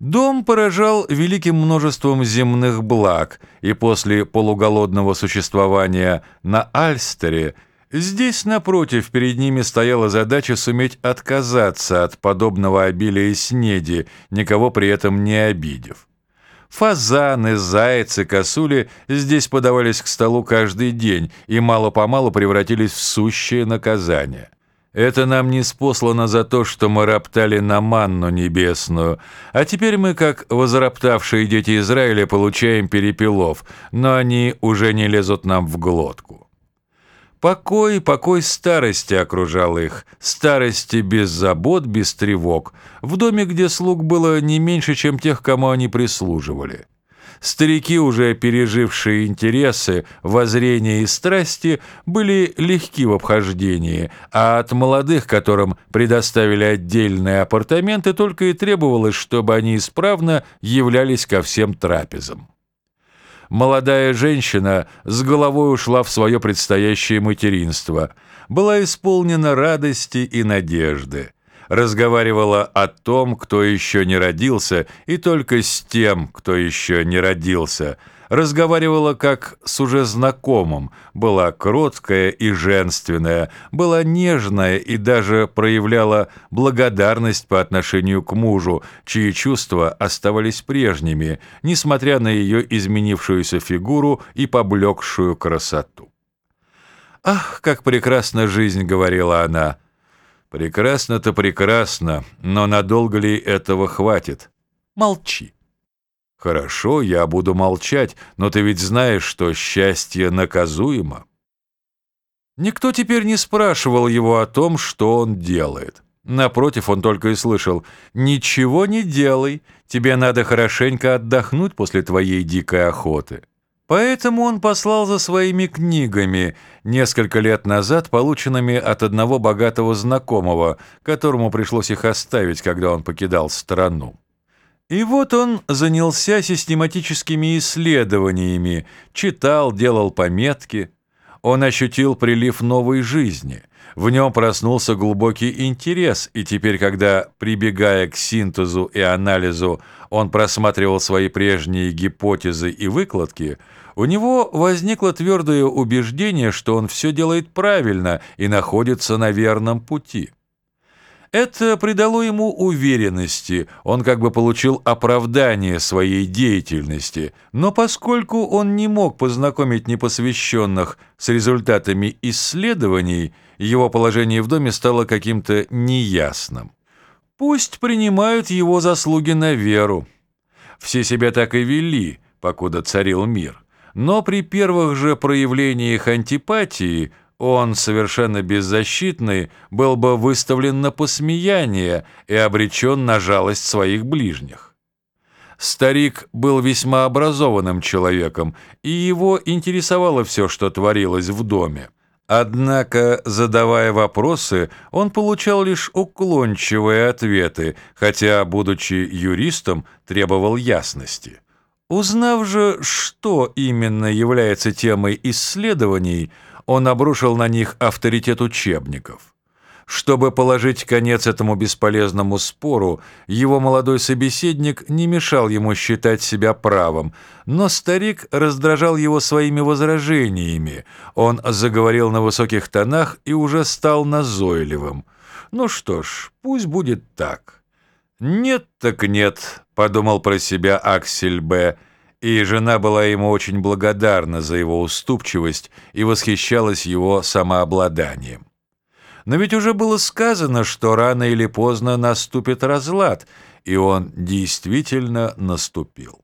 Дом поражал великим множеством земных благ, и после полуголодного существования на Альстере здесь, напротив, перед ними стояла задача суметь отказаться от подобного обилия снеди, никого при этом не обидев. Фазаны, зайцы, косули здесь подавались к столу каждый день и мало-помалу превратились в сущее наказание. Это нам не спослано за то, что мы роптали на манну небесную, а теперь мы, как возроптавшие дети Израиля, получаем перепелов, но они уже не лезут нам в глотку. Покой, покой старости окружал их, старости без забот, без тревог, в доме, где слуг было не меньше, чем тех, кому они прислуживали. Старики, уже пережившие интересы, воззрения и страсти, были легки в обхождении, а от молодых, которым предоставили отдельные апартаменты, только и требовалось, чтобы они исправно являлись ко всем трапезам. Молодая женщина с головой ушла в свое предстоящее материнство, была исполнена радости и надежды разговаривала о том, кто еще не родился, и только с тем, кто еще не родился. Разговаривала как с уже знакомым, была кроткая и женственная, была нежная и даже проявляла благодарность по отношению к мужу, чьи чувства оставались прежними, несмотря на ее изменившуюся фигуру и поблекшую красоту. «Ах, как прекрасна жизнь!» — говорила она — Прекрасно-то прекрасно, но надолго ли этого хватит? Молчи. Хорошо, я буду молчать, но ты ведь знаешь, что счастье наказуемо. Никто теперь не спрашивал его о том, что он делает. Напротив, он только и слышал «Ничего не делай, тебе надо хорошенько отдохнуть после твоей дикой охоты». Поэтому он послал за своими книгами, несколько лет назад полученными от одного богатого знакомого, которому пришлось их оставить, когда он покидал страну. И вот он занялся систематическими исследованиями, читал, делал пометки. Он ощутил прилив новой жизни. В нем проснулся глубокий интерес, и теперь, когда, прибегая к синтезу и анализу, он просматривал свои прежние гипотезы и выкладки – у него возникло твердое убеждение, что он все делает правильно и находится на верном пути. Это придало ему уверенности, он как бы получил оправдание своей деятельности, но поскольку он не мог познакомить непосвященных с результатами исследований, его положение в доме стало каким-то неясным. Пусть принимают его заслуги на веру. Все себя так и вели, покуда царил мир но при первых же проявлениях антипатии он, совершенно беззащитный, был бы выставлен на посмеяние и обречен на жалость своих ближних. Старик был весьма образованным человеком, и его интересовало все, что творилось в доме. Однако, задавая вопросы, он получал лишь уклончивые ответы, хотя, будучи юристом, требовал ясности. Узнав же, что именно является темой исследований, он обрушил на них авторитет учебников. Чтобы положить конец этому бесполезному спору, его молодой собеседник не мешал ему считать себя правым, но старик раздражал его своими возражениями. Он заговорил на высоких тонах и уже стал назойливым. Ну что ж, пусть будет так. «Нет так нет», — подумал про себя Аксель Б., и жена была ему очень благодарна за его уступчивость и восхищалась его самообладанием. Но ведь уже было сказано, что рано или поздно наступит разлад, и он действительно наступил.